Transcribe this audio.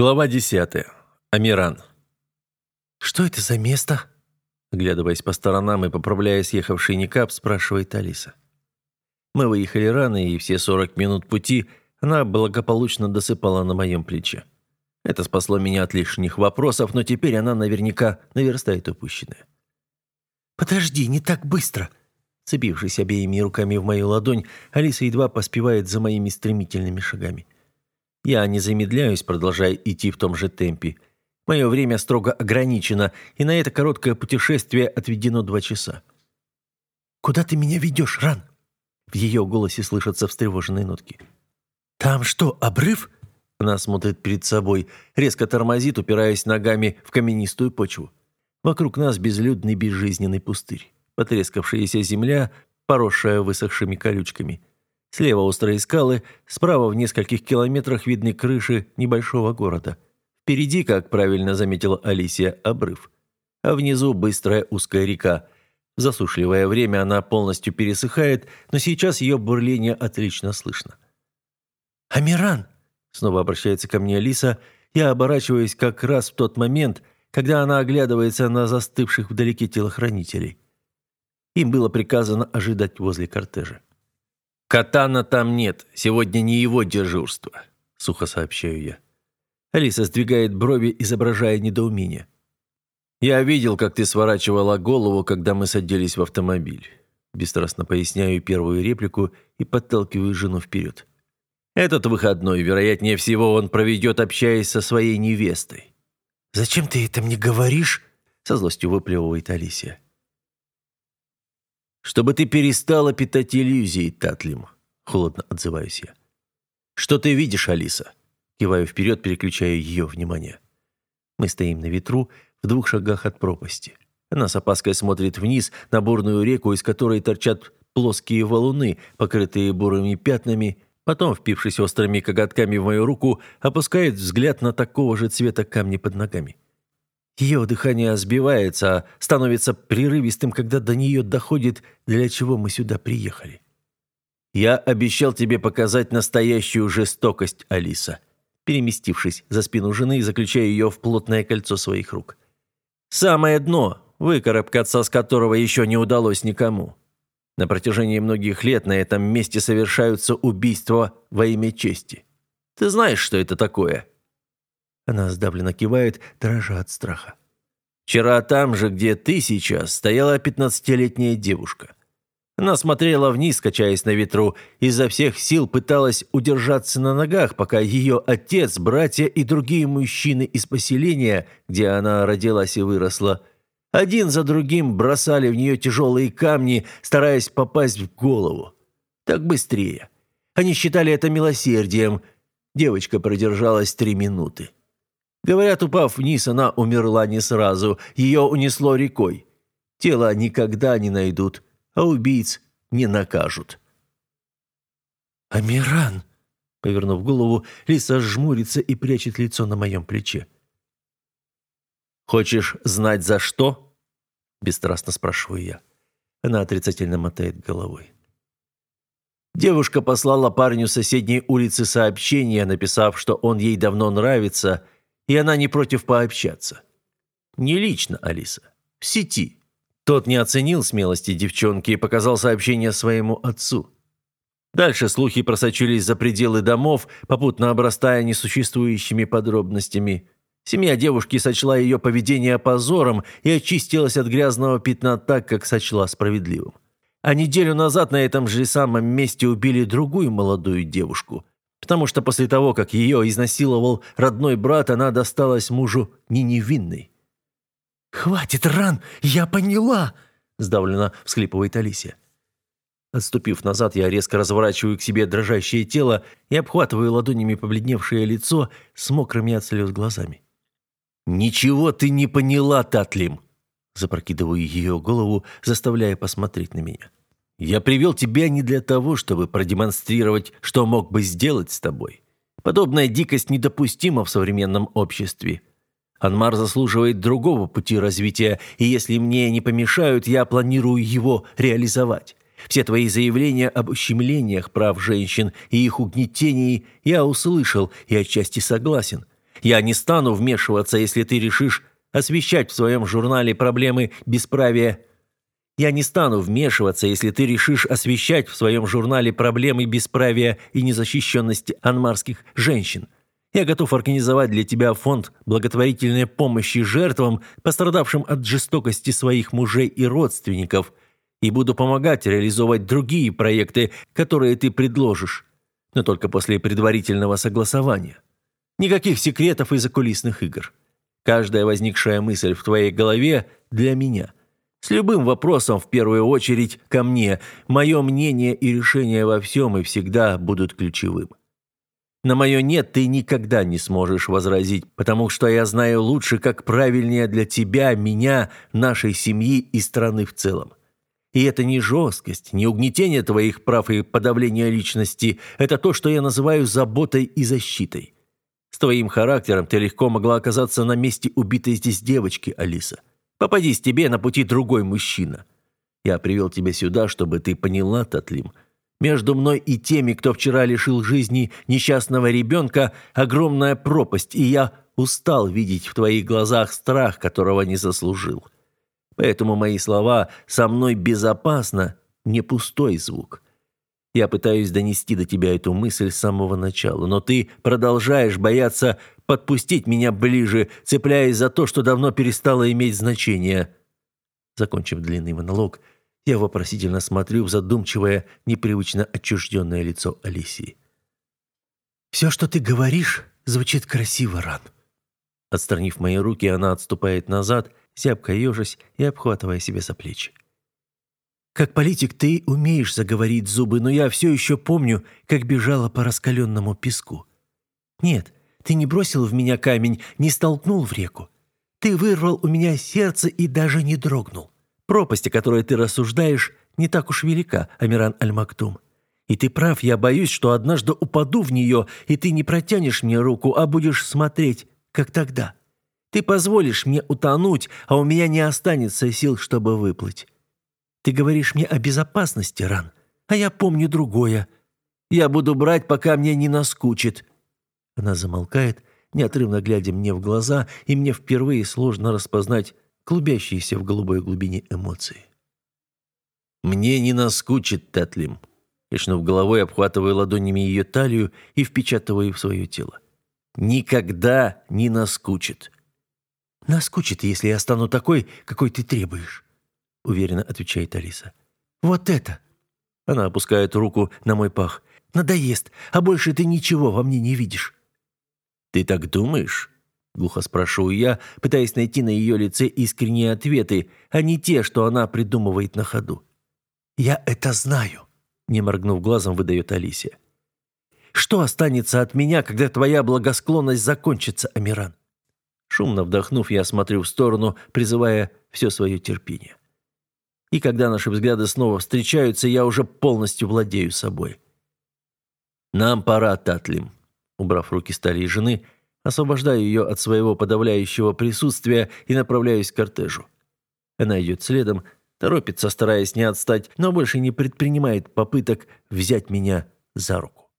Глава 10. Амиран. «Что это за место?» Оглядываясь по сторонам и поправляя съехавший никап, спрашивает Алиса. Мы выехали рано, и все 40 минут пути она благополучно досыпала на моем плече. Это спасло меня от лишних вопросов, но теперь она наверняка наверстает упущенное. «Подожди, не так быстро!» Цепившись обеими руками в мою ладонь, Алиса едва поспевает за моими стремительными шагами. Я не замедляюсь, продолжая идти в том же темпе. Мое время строго ограничено, и на это короткое путешествие отведено два часа. «Куда ты меня ведешь, Ран?» В ее голосе слышатся встревоженные нотки. «Там что, обрыв?» Она смотрит перед собой, резко тормозит, упираясь ногами в каменистую почву. Вокруг нас безлюдный безжизненный пустырь. Потрескавшаяся земля, поросшая высохшими колючками – Слева острые скалы, справа в нескольких километрах видны крыши небольшого города. Впереди, как правильно заметила Алисия, обрыв. А внизу быстрая узкая река. В засушливое время она полностью пересыхает, но сейчас ее бурление отлично слышно. «Амиран!» – снова обращается ко мне Алиса. Я оборачиваюсь как раз в тот момент, когда она оглядывается на застывших вдалеке телохранителей. Им было приказано ожидать возле кортежа. «Катана там нет. Сегодня не его дежурство», — сухо сообщаю я. Алиса сдвигает брови, изображая недоумение. «Я видел, как ты сворачивала голову, когда мы садились в автомобиль». Бесстрастно поясняю первую реплику и подталкиваю жену вперед. «Этот выходной, вероятнее всего, он проведет, общаясь со своей невестой». «Зачем ты это мне говоришь?» — со злостью выплевывает Алисия. «Чтобы ты перестала питать иллюзии, Татлим», — холодно отзываюсь я. «Что ты видишь, Алиса?» Киваю вперед, переключая ее внимание. Мы стоим на ветру в двух шагах от пропасти. Она с опаской смотрит вниз на бурную реку, из которой торчат плоские валуны, покрытые бурыми пятнами, потом, впившись острыми коготками в мою руку, опускает взгляд на такого же цвета камни под ногами. Ее дыхание сбивается, становится прерывистым, когда до нее доходит, для чего мы сюда приехали. «Я обещал тебе показать настоящую жестокость, Алиса», переместившись за спину жены, заключая ее в плотное кольцо своих рук. «Самое дно, выкарабкаться с которого еще не удалось никому. На протяжении многих лет на этом месте совершаются убийства во имя чести. Ты знаешь, что это такое?» Она сдавленно кивает, дрожа от страха. «Вчера там же, где ты сейчас, стояла пятнадцатилетняя девушка. Она смотрела вниз, качаясь на ветру, изо всех сил пыталась удержаться на ногах, пока ее отец, братья и другие мужчины из поселения, где она родилась и выросла, один за другим бросали в нее тяжелые камни, стараясь попасть в голову. Так быстрее. Они считали это милосердием. Девочка продержалась три минуты. Говорят, упав вниз, она умерла не сразу, ее унесло рекой. Тело никогда не найдут, а убийц не накажут. «Амиран!» Повернув голову, Лиса жмурится и прячет лицо на моем плече. «Хочешь знать, за что?» Бесстрастно спрашиваю я. Она отрицательно мотает головой. Девушка послала парню с соседней улицы сообщение, написав, что он ей давно нравится – и она не против пообщаться. Не лично, Алиса. В сети. Тот не оценил смелости девчонки и показал сообщение своему отцу. Дальше слухи просочились за пределы домов, попутно обрастая несуществующими подробностями. Семья девушки сочла ее поведение позором и очистилась от грязного пятна так, как сочла справедливым. А неделю назад на этом же самом месте убили другую молодую девушку, потому что после того, как ее изнасиловал родной брат, она досталась мужу не невинной. «Хватит, Ран, я поняла!» – сдавленно всхлипывает Алисия. Отступив назад, я резко разворачиваю к себе дрожащее тело и обхватываю ладонями побледневшее лицо с мокрыми от слез глазами. «Ничего ты не поняла, Татлим!» Запрокидываю ее голову, заставляя посмотреть на меня. Я привел тебя не для того, чтобы продемонстрировать, что мог бы сделать с тобой. Подобная дикость недопустима в современном обществе. Анмар заслуживает другого пути развития, и если мне не помешают, я планирую его реализовать. Все твои заявления об ущемлениях прав женщин и их угнетении я услышал и отчасти согласен. Я не стану вмешиваться, если ты решишь освещать в своем журнале проблемы бесправия. Я не стану вмешиваться, если ты решишь освещать в своем журнале проблемы бесправия и незащищенности анмарских женщин. Я готов организовать для тебя фонд благотворительной помощи жертвам, пострадавшим от жестокости своих мужей и родственников, и буду помогать реализовать другие проекты, которые ты предложишь, но только после предварительного согласования. Никаких секретов и закулисных игр. Каждая возникшая мысль в твоей голове для меня. С любым вопросом в первую очередь ко мне. Мое мнение и решение во всем и всегда будут ключевым. На мое «нет» ты никогда не сможешь возразить, потому что я знаю лучше, как правильнее для тебя, меня, нашей семьи и страны в целом. И это не жесткость, не угнетение твоих прав и подавление личности. Это то, что я называю заботой и защитой. С твоим характером ты легко могла оказаться на месте убитой здесь девочки, Алиса. Попадись тебе на пути другой мужчина. Я привел тебя сюда, чтобы ты поняла, Татлим. Между мной и теми, кто вчера лишил жизни несчастного ребенка, огромная пропасть, и я устал видеть в твоих глазах страх, которого не заслужил. Поэтому мои слова «со мной безопасно» не пустой звук. Я пытаюсь донести до тебя эту мысль с самого начала, но ты продолжаешь бояться подпустить меня ближе, цепляясь за то, что давно перестало иметь значение. Закончив длинный монолог, я вопросительно смотрю в задумчивое, непривычно отчужденное лицо Алисии. «Все, что ты говоришь, звучит красиво, Ран». Отстранив мои руки, она отступает назад зябко ежась и обхватывая себе за плечи. «Как политик ты умеешь заговорить зубы, но я все еще помню, как бежала по раскаленному песку. Нет, ты не бросил в меня камень, не столкнул в реку. Ты вырвал у меня сердце и даже не дрогнул. Пропасть, о которой ты рассуждаешь, не так уж велика, Амиран Аль-Мактум. И ты прав, я боюсь, что однажды упаду в нее, и ты не протянешь мне руку, а будешь смотреть, как тогда. Ты позволишь мне утонуть, а у меня не останется сил, чтобы выплыть. Ты говоришь мне о безопасности, Ран, а я помню другое. Я буду брать, пока мне не наскучит». Она замолкает, неотрывно глядя мне в глаза, и мне впервые сложно распознать клубящиеся в голубой глубине эмоции. «Мне не наскучит, Татлим», Качнув головой, обхватываю ладонями ее талию и впечатываю в свое тело. «Никогда не наскучит. «Наскучит, если я стану такой, какой ты требуешь», — уверенно отвечает Алиса. «Вот это!» Она опускает руку на мой пах. «Надоест, а больше ты ничего во мне не видишь». «Ты так думаешь?» — глухо спрашиваю я, пытаясь найти на ее лице искренние ответы, а не те, что она придумывает на ходу. «Я это знаю», — не моргнув глазом, выдает Алисия. «Что останется от меня, когда твоя благосклонность закончится, Амиран? Шумно вдохнув, я смотрю в сторону, призывая все свое терпение. И когда наши взгляды снова встречаются, я уже полностью владею собой. «Нам пора, Татлим», убрав руки старой жены, освобождаю ее от своего подавляющего присутствия и направляюсь к кортежу. Она идет следом, торопится, стараясь не отстать, но больше не предпринимает попыток взять меня за руку.